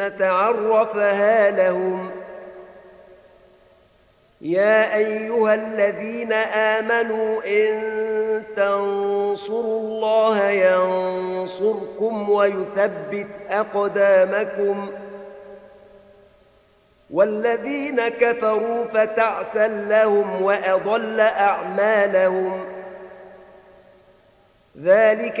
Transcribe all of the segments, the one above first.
الجنة عرفها لهم. يا أيها الذين آمنوا إن تنصروا الله ينصركم ويثبت أقدامكم. والذين كفروا فتعسا لهم وأضل أعمالهم. ذلك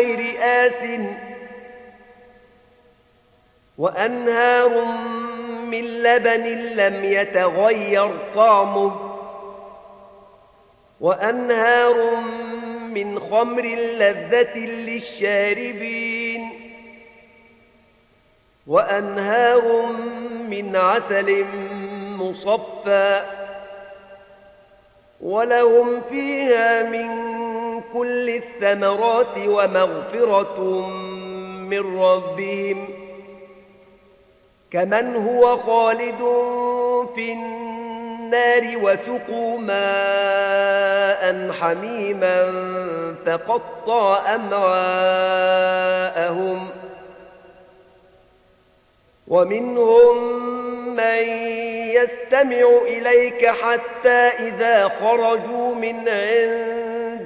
غير آس. وأنهار من لبن لم يتغير طعمه. وأنهار من خمر لذة للشاربين. وأنهار من عسل مصفى. ولهم فيها من كل الثمرات ومغفرة من ربهم كمن هو خالد في النار وسقوا ماء حميما فقطع أمعاءهم ومنهم من يستمع إليك حتى إذا خرجوا من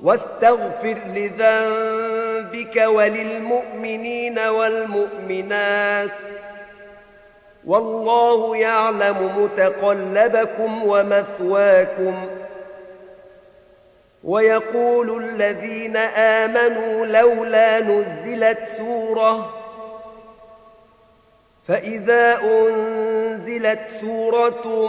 واستغفر لذنبك وللمؤمنين والمؤمنات. والله يعلم متقلبكم ومثواكم. ويقول الذين آمنوا لولا نزلت سورة فإذا أنزلت سورة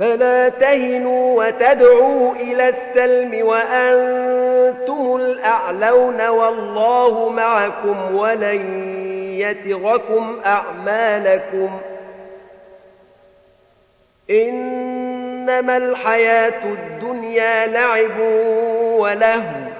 فلا تهنوا وتدعوا إلى السلم وأنتم الأعلون والله معكم ولن يتركم أعمالكم. إنما الحياة الدنيا لعب ولهو.